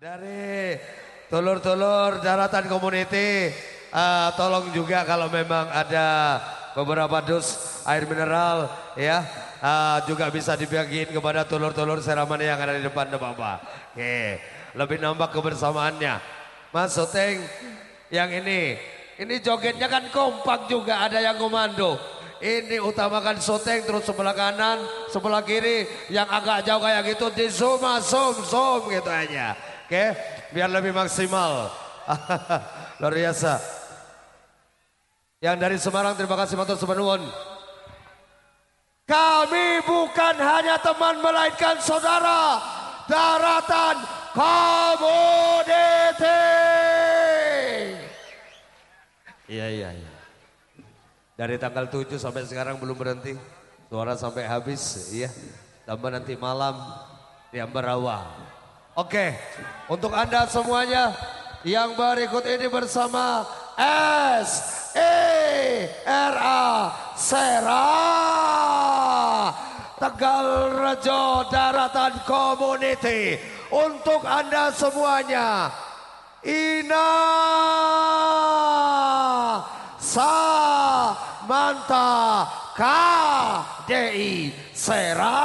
Dari Tulur-tulur daratan community, uh, tolong juga kalau memang ada beberapa dus air mineral ya uh, juga bisa dibagiin kepada tulur-tulur seraman yang ada di depan Bapak. Oke, lebih nambah kebersamaannya. Mas Soteng yang ini, ini jogetnya kan kompak juga ada yang komando. Ini utamakan soteng terus sebelah kanan, sebelah kiri, yang agak jauh kayak gitu di zoom, zoom, zoom gitu aja. Oke, biar lebih maksimal. Luar biasa. Yang dari Semarang terima kasih matur sepenuhun. Kami bukan hanya teman melainkan saudara daratan komoditi. Iya iya iya. Dari tanggal 7 sampai sekarang belum berhenti. Suara sampai habis, iya. Tambah nanti malam di Ambarawa. Oke, untuk Anda semuanya yang berikut ini bersama S E R A Sera Tegal Rejo Daratan Community untuk Anda semuanya Ina Samanta KDI Sera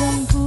Some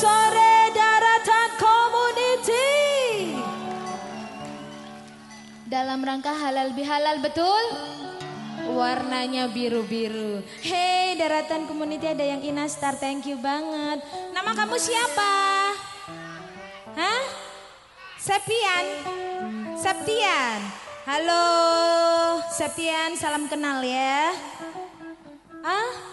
sore daratan community. Dalam rangka halal bihalal betul? Warnanya biru-biru. Hey daratan community ada yang Inastar, thank you banget. Nama kamu siapa? Hah? Septian. Septian. Halo, Septian, salam kenal ya. Ah,